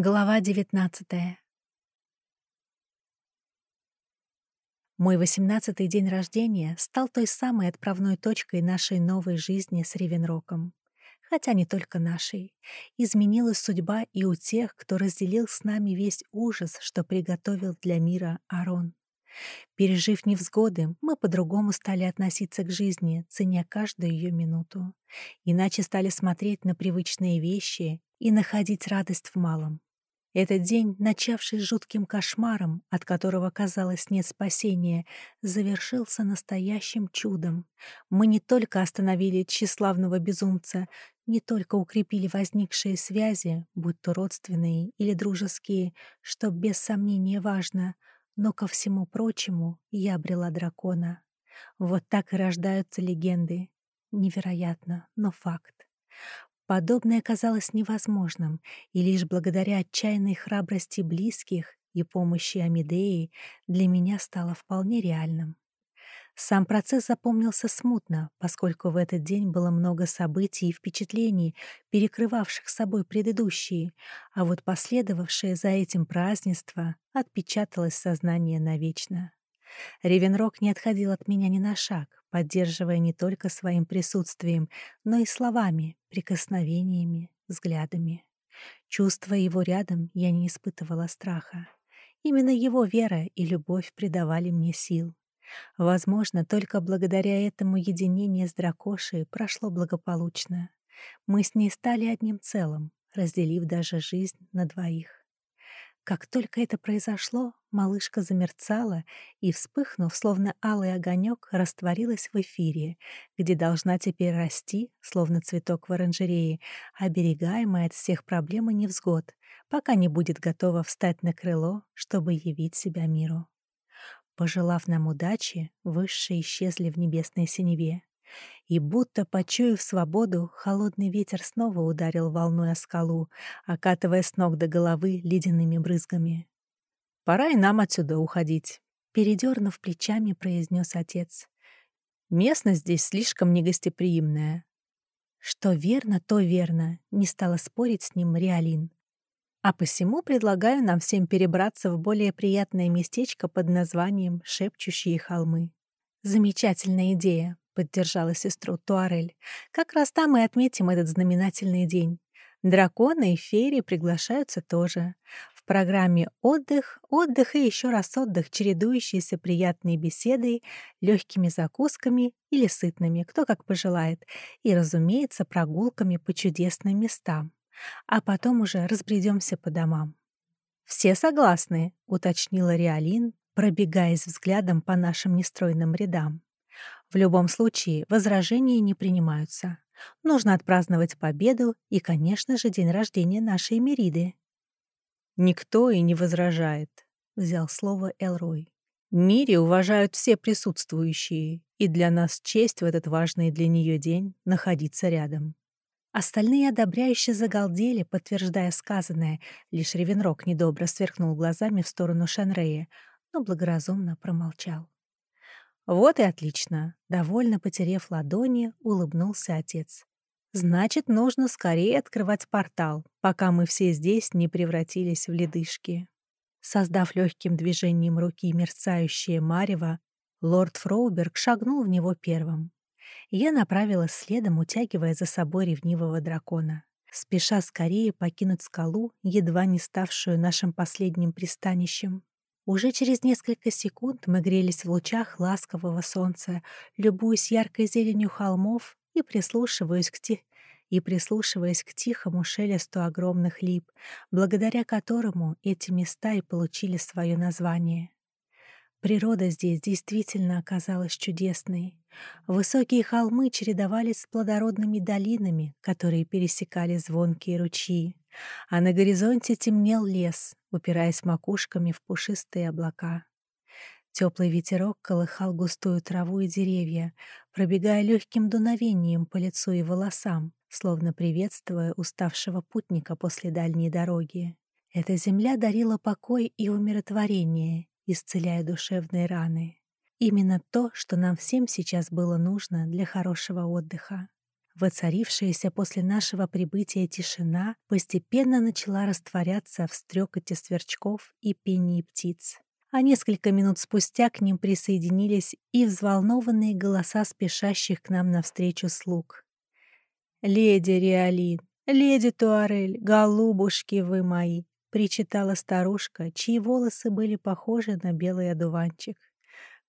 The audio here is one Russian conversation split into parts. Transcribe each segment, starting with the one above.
Глава девятнадцатая. Мой восемнадцатый день рождения стал той самой отправной точкой нашей новой жизни с Ревенроком. Хотя не только нашей. Изменилась судьба и у тех, кто разделил с нами весь ужас, что приготовил для мира Арон. Пережив невзгоды, мы по-другому стали относиться к жизни, ценя каждую ее минуту. Иначе стали смотреть на привычные вещи и находить радость в малом. Этот день, начавший жутким кошмаром, от которого, казалось, нет спасения, завершился настоящим чудом. Мы не только остановили тщеславного безумца, не только укрепили возникшие связи, будь то родственные или дружеские, что без сомнения важно, но ко всему прочему я обрела дракона. Вот так и рождаются легенды. Невероятно, но факт. Подобное казалось невозможным, и лишь благодаря отчаянной храбрости близких и помощи Амидеи для меня стало вполне реальным. Сам процесс запомнился смутно, поскольку в этот день было много событий и впечатлений, перекрывавших собой предыдущие, а вот последовавшее за этим празднество отпечаталось в сознании навечно. Ревенрок не отходил от меня ни на шаг, поддерживая не только своим присутствием, но и словами, прикосновениями, взглядами. Чувствуя его рядом, я не испытывала страха. Именно его вера и любовь придавали мне сил. Возможно, только благодаря этому единение с дракошей прошло благополучно. Мы с ней стали одним целым, разделив даже жизнь на двоих. Как только это произошло, малышка замерцала и, вспыхнув, словно алый огонек, растворилась в эфире, где должна теперь расти, словно цветок в оранжерее, оберегаемая от всех проблем и невзгод, пока не будет готова встать на крыло, чтобы явить себя миру. Пожелав нам удачи, высшие исчезли в небесной синеве. И будто, почуяв свободу, холодный ветер снова ударил волной о скалу, окатывая с ног до головы ледяными брызгами. «Пора и нам отсюда уходить», — передернув плечами, произнес отец. «Местность здесь слишком негостеприимная». Что верно, то верно, не стала спорить с ним Риалин. А посему предлагаю нам всем перебраться в более приятное местечко под названием «Шепчущие холмы». Замечательная идея, поддержала сестру Туарель. «Как раз там и отметим этот знаменательный день. Драконы и феи приглашаются тоже. В программе отдых, отдых и еще раз отдых, чередующиеся приятной беседой, легкими закусками или сытными, кто как пожелает, и, разумеется, прогулками по чудесным местам. А потом уже разбредемся по домам. «Все согласны», — уточнила Риалин, пробегаясь взглядом по нашим нестройным рядам. В любом случае, возражения не принимаются. Нужно отпраздновать победу и, конечно же, день рождения нашей Мериды. «Никто и не возражает», — взял слово Элрой. «Мире уважают все присутствующие, и для нас честь в этот важный для нее день находиться рядом». Остальные одобряюще загалдели, подтверждая сказанное, лишь Ревенрок недобро сверкнул глазами в сторону Шанрея, но благоразумно промолчал. «Вот и отлично!» — довольно потерев ладони, улыбнулся отец. «Значит, нужно скорее открывать портал, пока мы все здесь не превратились в ледышки». Создав легким движением руки мерцающее марево, лорд Фроуберг шагнул в него первым. Я направилась следом, утягивая за собой ревнивого дракона, спеша скорее покинуть скалу, едва не ставшую нашим последним пристанищем. Уже через несколько секунд мы грелись в лучах ласкового солнца, любуясь яркой зеленью холмов и прислушиваясь к ти... и прислушиваясь к тихому шелесту огромных лип, благодаря которому эти места и получили свое название. Природа здесь действительно оказалась чудесной. Высокие холмы чередовались с плодородными долинами, которые пересекали звонкие ручьи, а на горизонте темнел лес, упираясь макушками в пушистые облака. Теплый ветерок колыхал густую траву и деревья, пробегая легким дуновением по лицу и волосам, словно приветствуя уставшего путника после дальней дороги. Эта земля дарила покой и умиротворение, исцеляя душевные раны. Именно то, что нам всем сейчас было нужно для хорошего отдыха. Воцарившаяся после нашего прибытия тишина постепенно начала растворяться в стрекоте сверчков и пении птиц. А несколько минут спустя к ним присоединились и взволнованные голоса спешащих к нам навстречу слуг. «Леди Реалин, леди Туарель, голубушки вы мои!» — причитала старушка, чьи волосы были похожи на белый одуванчик.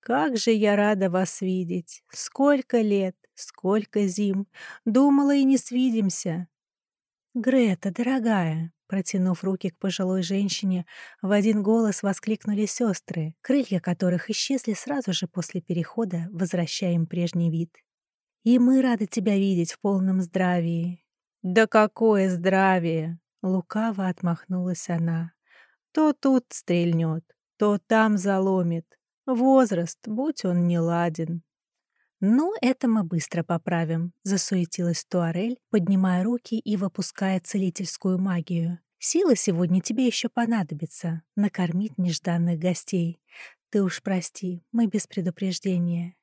«Как же я рада вас видеть! Сколько лет! Сколько зим! Думала, и не свидимся!» «Грета, дорогая!» Протянув руки к пожилой женщине, в один голос воскликнули сестры, крылья которых исчезли сразу же после перехода, возвращая им прежний вид. «И мы рады тебя видеть в полном здравии». «Да какое здравие!» — лукаво отмахнулась она. «То тут стрельнет, то там заломит. Возраст, будь он не ладен». «Ну, это мы быстро поправим», — засуетилась Туарель, поднимая руки и выпуская целительскую магию. «Сила сегодня тебе еще понадобится — накормить нежданных гостей. Ты уж прости, мы без предупреждения».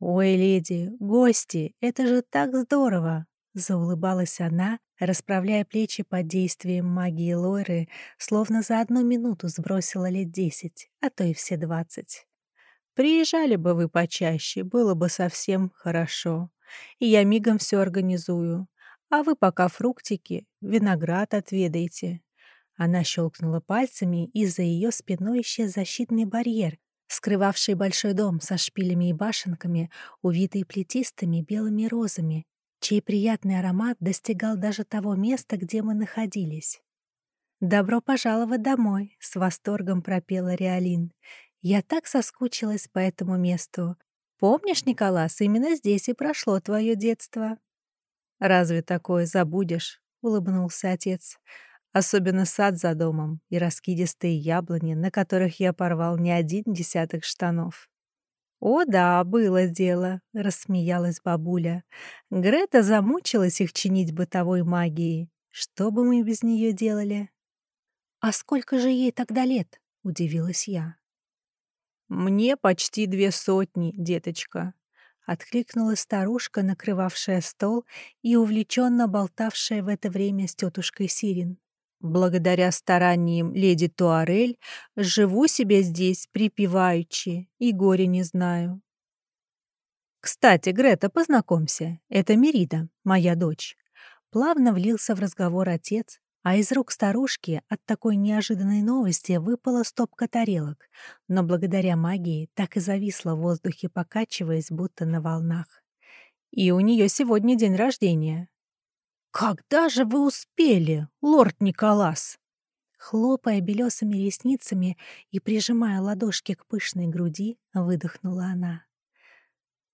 «Ой, леди, гости, это же так здорово!» — заулыбалась она, расправляя плечи под действием магии Лойры, словно за одну минуту сбросила лет десять, а то и все двадцать. Приезжали бы вы почаще, было бы совсем хорошо. И я мигом все организую. А вы пока фруктики, виноград отведайте». Она щелкнула пальцами, и за ее спиной исчез защитный барьер, скрывавший большой дом со шпилями и башенками, увитый плетистыми белыми розами, чей приятный аромат достигал даже того места, где мы находились. «Добро пожаловать домой!» — с восторгом пропела Реалин. Я так соскучилась по этому месту. Помнишь, Николас, именно здесь и прошло твое детство?» «Разве такое забудешь?» — улыбнулся отец. «Особенно сад за домом и раскидистые яблони, на которых я порвал не один десяток штанов». «О да, было дело», — рассмеялась бабуля. «Грета замучилась их чинить бытовой магией. Что бы мы без нее делали?» «А сколько же ей тогда лет?» — удивилась я. «Мне почти две сотни, деточка», — откликнулась старушка, накрывавшая стол и увлеченно болтавшая в это время с тетушкой Сирин. «Благодаря стараниям леди Туарель живу себе здесь припеваючи и горе не знаю». «Кстати, Грета, познакомься, это Мерида, моя дочь». Плавно влился в разговор отец, а из рук старушки от такой неожиданной новости выпала стопка тарелок, но благодаря магии так и зависла в воздухе, покачиваясь, будто на волнах. И у нее сегодня день рождения. «Когда же вы успели, лорд Николас?» Хлопая белесыми ресницами и прижимая ладошки к пышной груди, выдохнула она.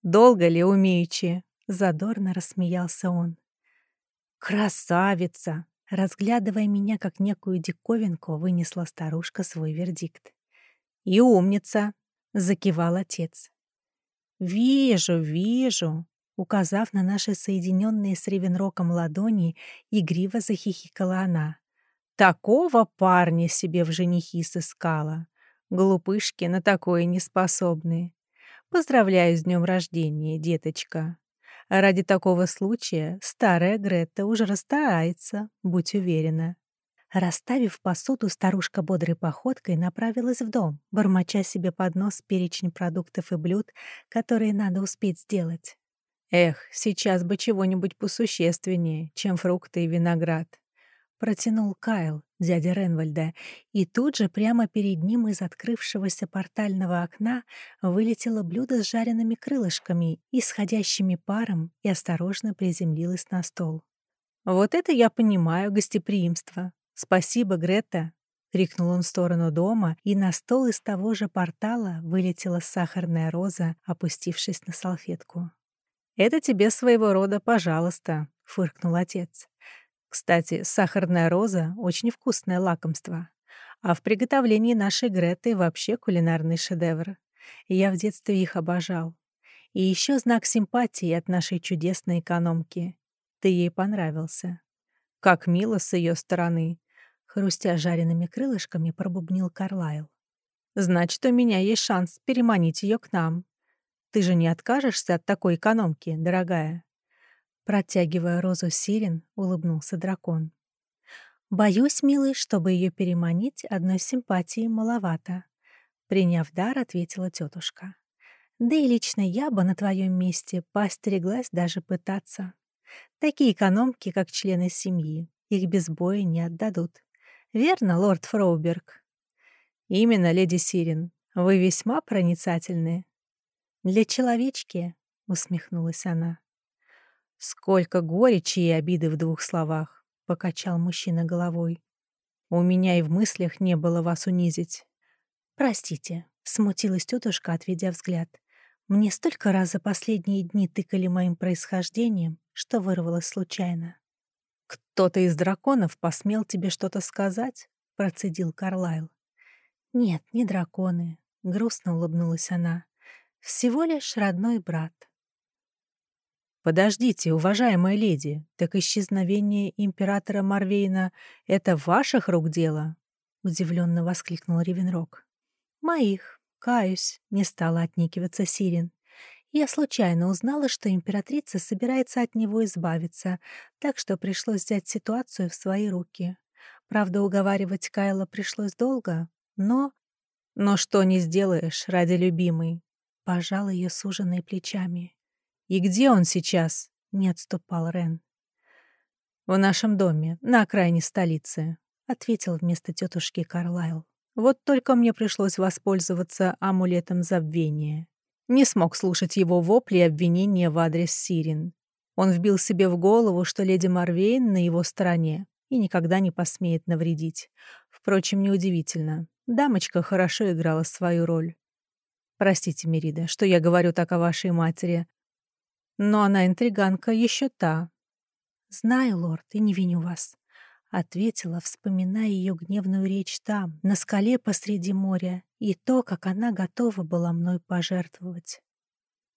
«Долго ли умеючи?» — задорно рассмеялся он. «Красавица!» Разглядывая меня как некую диковинку, вынесла старушка свой вердикт. «И умница!» — закивал отец. «Вижу, вижу!» Указав на наши соединенные с Ревенроком ладони, игриво захихикала она. «Такого парня себе в женихи сыскала! Глупышки на такое не способны! Поздравляю с днем рождения, деточка!» Ради такого случая старая Гретта уже расстарается, будь уверена. Расставив посуду, старушка бодрой походкой направилась в дом, бормоча себе под нос перечень продуктов и блюд, которые надо успеть сделать. Эх, сейчас бы чего-нибудь посущественнее, чем фрукты и виноград. Протянул Кайл, дядя Ренвальда, и тут же прямо перед ним из открывшегося портального окна вылетело блюдо с жареными крылышками, исходящими паром, и осторожно приземлилось на стол. «Вот это я понимаю гостеприимство. Спасибо, Грета!» — крикнул он в сторону дома, и на стол из того же портала вылетела сахарная роза, опустившись на салфетку. «Это тебе своего рода пожалуйста», — фыркнул отец. Кстати, сахарная роза — очень вкусное лакомство. А в приготовлении нашей Греты вообще кулинарный шедевр. Я в детстве их обожал. И еще знак симпатии от нашей чудесной экономки. Ты ей понравился. Как мило с ее стороны. Хрустя жареными крылышками, пробубнил Карлайл. Значит, у меня есть шанс переманить ее к нам. Ты же не откажешься от такой экономки, дорогая? Протягивая розу Сирен, улыбнулся дракон. «Боюсь, милый, чтобы ее переманить, одной симпатии маловато», — приняв дар, ответила тетушка. «Да и лично я бы на твоем месте поостереглась даже пытаться. Такие экономки, как члены семьи, их без боя не отдадут. Верно, лорд Фроуберг?» «Именно, леди Сирен. Вы весьма проницательны». «Для человечки», — усмехнулась она. «Сколько горечи и обиды в двух словах», — покачал мужчина головой. «У меня и в мыслях не было вас унизить». «Простите», — смутилась тетушка, отведя взгляд. «Мне столько раз за последние дни тыкали моим происхождением, что вырвалось случайно». «Кто-то из драконов посмел тебе что-то сказать?» — процедил Карлайл. «Нет, не драконы», — грустно улыбнулась она. «Всего лишь родной брат». «Подождите, уважаемая леди, так исчезновение императора Марвейна — это ваших рук дело?» — удивленно воскликнул Ревенрог. «Моих, каюсь», — не стала отникиваться Сирин. Я случайно узнала, что императрица собирается от него избавиться, так что пришлось взять ситуацию в свои руки. Правда, уговаривать Кайла пришлось долго, но... «Но что не сделаешь ради любимой?» — пожал ее суженные плечами. «И где он сейчас?» — не отступал Рен. «В нашем доме, на окраине столицы», — ответил вместо тетушки Карлайл. «Вот только мне пришлось воспользоваться амулетом забвения. Не смог слушать его вопли и обвинения в адрес Сирин. Он вбил себе в голову, что леди Марвейн на его стороне и никогда не посмеет навредить. Впрочем, неудивительно. Дамочка хорошо играла свою роль. Простите, Мерида, что я говорю так о вашей матери, но она интриганка еще та. «Знаю, лорд, и не виню вас», — ответила, вспоминая ее гневную речь там, на скале посреди моря, и то, как она готова была мной пожертвовать.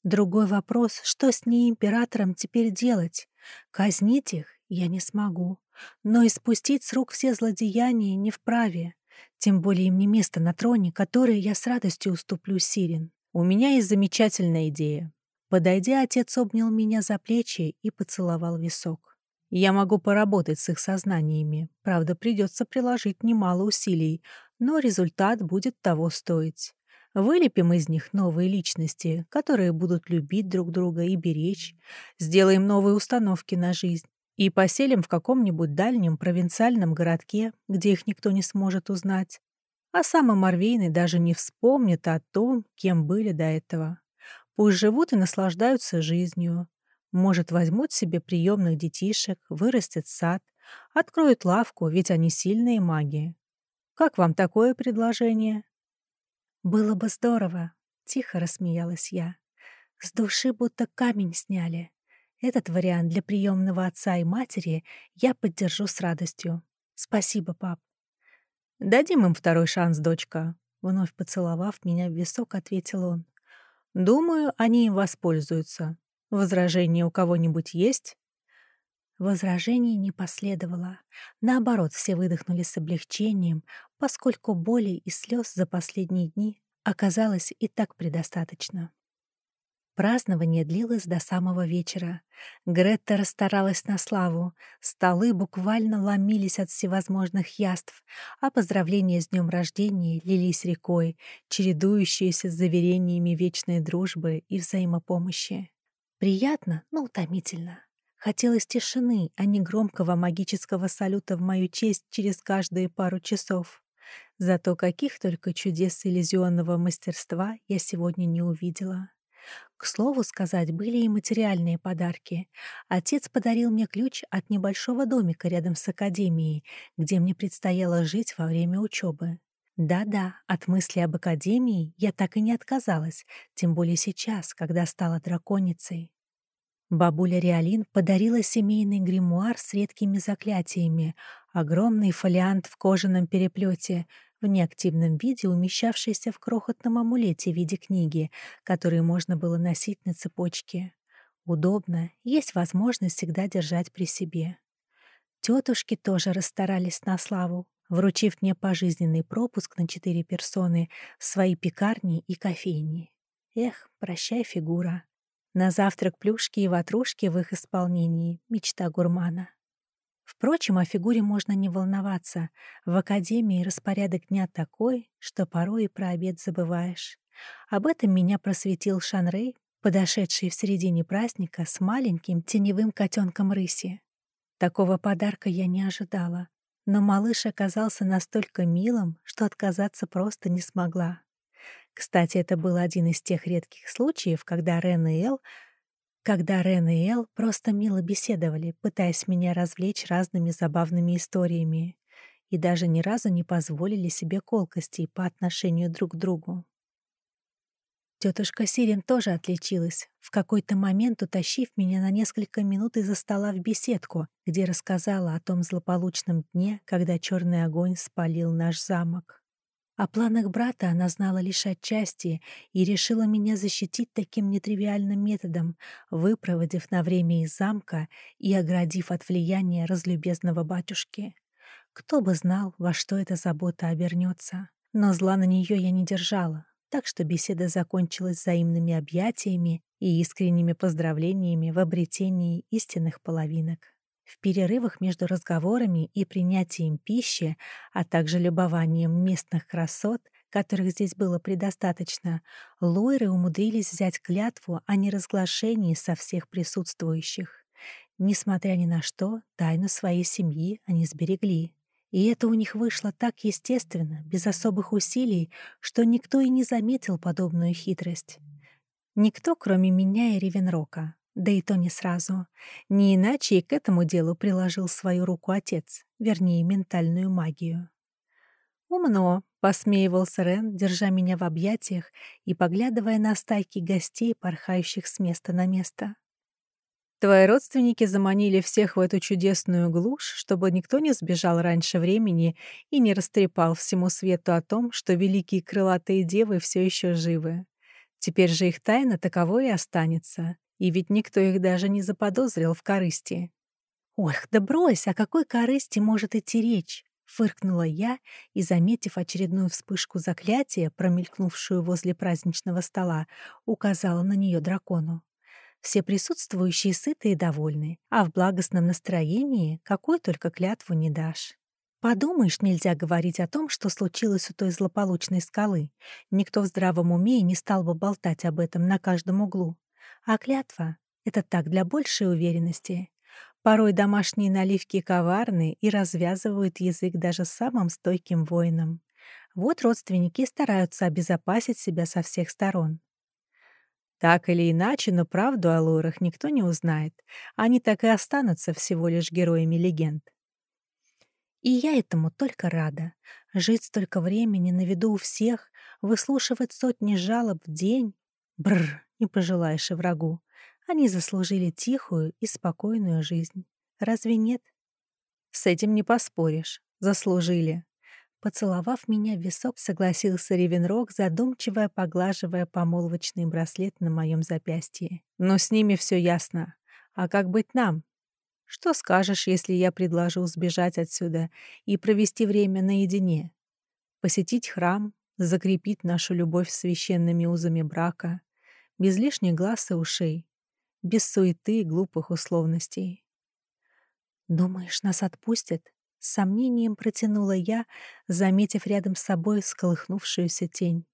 Другой вопрос, что с ней императором теперь делать? Казнить их я не смогу, но и спустить с рук все злодеяния не вправе. Тем более им не место на троне, которое я с радостью уступлю Сирин. У меня есть замечательная идея. Подойдя, отец обнял меня за плечи и поцеловал висок. Я могу поработать с их сознаниями. Правда, придется приложить немало усилий, но результат будет того стоить. Вылепим из них новые личности, которые будут любить друг друга и беречь. Сделаем новые установки на жизнь. И поселим в каком-нибудь дальнем провинциальном городке, где их никто не сможет узнать. А самый Марвейный даже не вспомнит о том, кем были до этого. Пусть живут и наслаждаются жизнью. Может, возьмут себе приемных детишек, вырастет сад, откроют лавку, ведь они сильные маги. Как вам такое предложение? Было бы здорово, тихо рассмеялась я. С души будто камень сняли. Этот вариант для приемного отца и матери я поддержу с радостью. Спасибо, пап. Дадим им второй шанс, дочка. Вновь поцеловав меня в висок, ответил он. Думаю, они им воспользуются. Возражения у кого-нибудь есть? Возражений не последовало. Наоборот, все выдохнули с облегчением, поскольку боли и слез за последние дни оказалось и так предостаточно. Празднование длилось до самого вечера. Гретта расстаралась на славу. Столы буквально ломились от всевозможных яств, а поздравления с днем рождения лились рекой, чередующиеся с заверениями вечной дружбы и взаимопомощи. Приятно, но утомительно. Хотелось тишины, а не громкого магического салюта в мою честь через каждые пару часов. Зато каких только чудес иллюзионного мастерства я сегодня не увидела. К слову сказать, были и материальные подарки. Отец подарил мне ключ от небольшого домика рядом с академией, где мне предстояло жить во время учебы. Да-да, от мысли об академии я так и не отказалась, тем более сейчас, когда стала драконицей. Бабуля Реалин подарила семейный гримуар с редкими заклятиями, огромный фолиант в кожаном переплете, в неактивном виде умещавшийся в крохотном амулете в виде книги, который можно было носить на цепочке. Удобно, есть возможность всегда держать при себе. Тетушки тоже расстарались на славу, вручив мне пожизненный пропуск на четыре персоны в свои пекарни и кофейни. Эх, прощай, фигура. На завтрак плюшки и ватрушки в их исполнении — мечта гурмана. Впрочем, о фигуре можно не волноваться. В академии распорядок дня такой, что порой и про обед забываешь. Об этом меня просветил Шанрей, подошедший в середине праздника с маленьким теневым котенком рыси. Такого подарка я не ожидала, но малыш оказался настолько милым, что отказаться просто не смогла. Кстати, это был один из тех редких случаев, когда Рен и Эл когда Рен и Эл просто мило беседовали, пытаясь меня развлечь разными забавными историями, и даже ни разу не позволили себе колкостей по отношению друг к другу. Тетушка Сирен тоже отличилась, в какой-то момент утащив меня на несколько минут из-за стола в беседку, где рассказала о том злополучном дне, когда черный огонь спалил наш замок. О планах брата она знала лишь отчасти и решила меня защитить таким нетривиальным методом, выпроводив на время из замка и оградив от влияния разлюбезного батюшки. Кто бы знал, во что эта забота обернется. Но зла на нее я не держала, так что беседа закончилась взаимными объятиями и искренними поздравлениями в обретении истинных половинок. В перерывах между разговорами и принятием пищи, а также любованием местных красот, которых здесь было предостаточно, лойры умудрились взять клятву о неразглашении со всех присутствующих. Несмотря ни на что, тайну своей семьи они сберегли. И это у них вышло так естественно, без особых усилий, что никто и не заметил подобную хитрость. Никто, кроме меня и Ревенрока. Да и то не сразу. Не иначе и к этому делу приложил свою руку отец, вернее, ментальную магию. «Умно», — посмеивался Рен, держа меня в объятиях и поглядывая на стайки гостей, порхающих с места на место. «Твои родственники заманили всех в эту чудесную глушь, чтобы никто не сбежал раньше времени и не растрепал всему свету о том, что великие крылатые девы все еще живы. Теперь же их тайна таковой и останется. И ведь никто их даже не заподозрил в корысти. «Ох, да брось, о какой корысти может идти речь?» — фыркнула я и, заметив очередную вспышку заклятия, промелькнувшую возле праздничного стола, указала на нее дракону. Все присутствующие сыты и довольны, а в благостном настроении какой только клятву не дашь. Подумаешь, нельзя говорить о том, что случилось у той злополучной скалы. Никто в здравом уме не стал бы болтать об этом на каждом углу. А клятва — это так для большей уверенности. Порой домашние наливки коварны и развязывают язык даже самым стойким воинам. Вот родственники стараются обезопасить себя со всех сторон. Так или иначе, но правду о лорах никто не узнает. Они так и останутся всего лишь героями легенд. И я этому только рада. Жить столько времени на виду у всех, выслушивать сотни жалоб в день. Бррр, не пожелаешь и врагу. Они заслужили тихую и спокойную жизнь. Разве нет? С этим не поспоришь. Заслужили. Поцеловав меня в висок, согласился Ревенрог, задумчиво поглаживая помолвочный браслет на моем запястье. Но с ними все ясно. А как быть нам? Что скажешь, если я предложу сбежать отсюда и провести время наедине? Посетить храм, закрепить нашу любовь священными узами брака, без лишних глаз и ушей, без суеты и глупых условностей. «Думаешь, нас отпустят?» — с сомнением протянула я, заметив рядом с собой сколыхнувшуюся тень.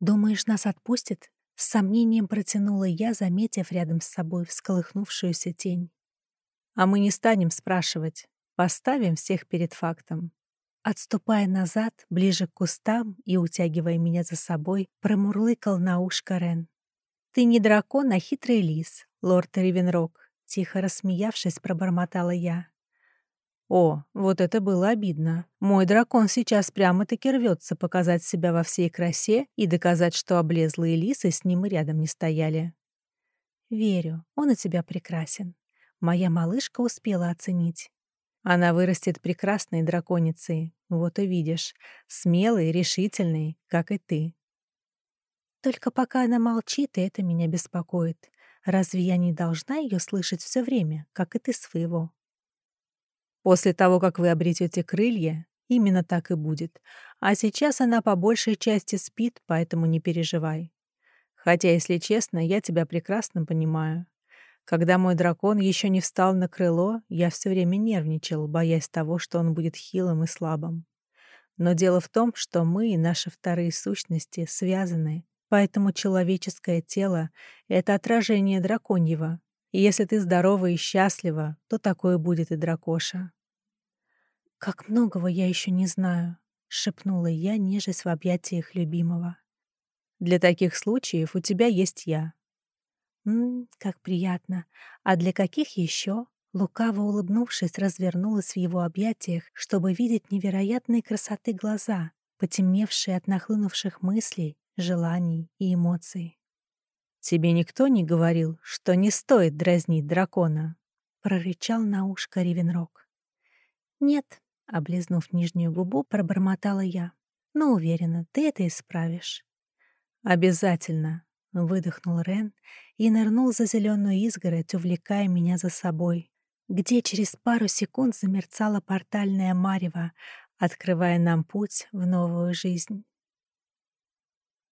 «Думаешь, нас отпустят?» — с сомнением протянула я, заметив рядом с собой всколыхнувшуюся тень. «А мы не станем спрашивать, поставим всех перед фактом». Отступая назад, ближе к кустам и утягивая меня за собой, промурлыкал на ушко Рен. «Ты не дракон, а хитрый лис, лорд Ривенрог», — тихо рассмеявшись, пробормотала я. О, вот это было обидно. Мой дракон сейчас прямо-таки рвется показать себя во всей красе и доказать, что облезлые лисы с ним и рядом не стояли. Верю, он у тебя прекрасен. Моя малышка успела оценить. Она вырастет прекрасной драконицей, вот увидишь, смелой, решительной, как и ты. Только пока она молчит, и это меня беспокоит. Разве я не должна ее слышать все время, как и ты своего? После того, как вы обретете крылья, именно так и будет. А сейчас она по большей части спит, поэтому не переживай. Хотя, если честно, я тебя прекрасно понимаю. Когда мой дракон еще не встал на крыло, я все время нервничал, боясь того, что он будет хилым и слабым. Но дело в том, что мы и наши вторые сущности связаны, поэтому человеческое тело — это отражение драконьего. И если ты здорова и счастлива, то такое будет и дракоша. «Как многого я еще не знаю», — шепнула я, нежесть в объятиях любимого. «Для таких случаев у тебя есть я». «Ммм, как приятно. А для каких еще?» Лукаво улыбнувшись, развернулась в его объятиях, чтобы видеть невероятной красоты глаза, потемневшие от нахлынувших мыслей, желаний и эмоций. «Тебе никто не говорил, что не стоит дразнить дракона?» — прорычал на ушко Ривенрог. «Нет», — облизнув нижнюю губу, пробормотала я. «Но уверена, ты это исправишь». «Обязательно», — выдохнул Рен и нырнул за зеленую изгородь, увлекая меня за собой, где через пару секунд замерцала портальная марево, открывая нам путь в новую жизнь.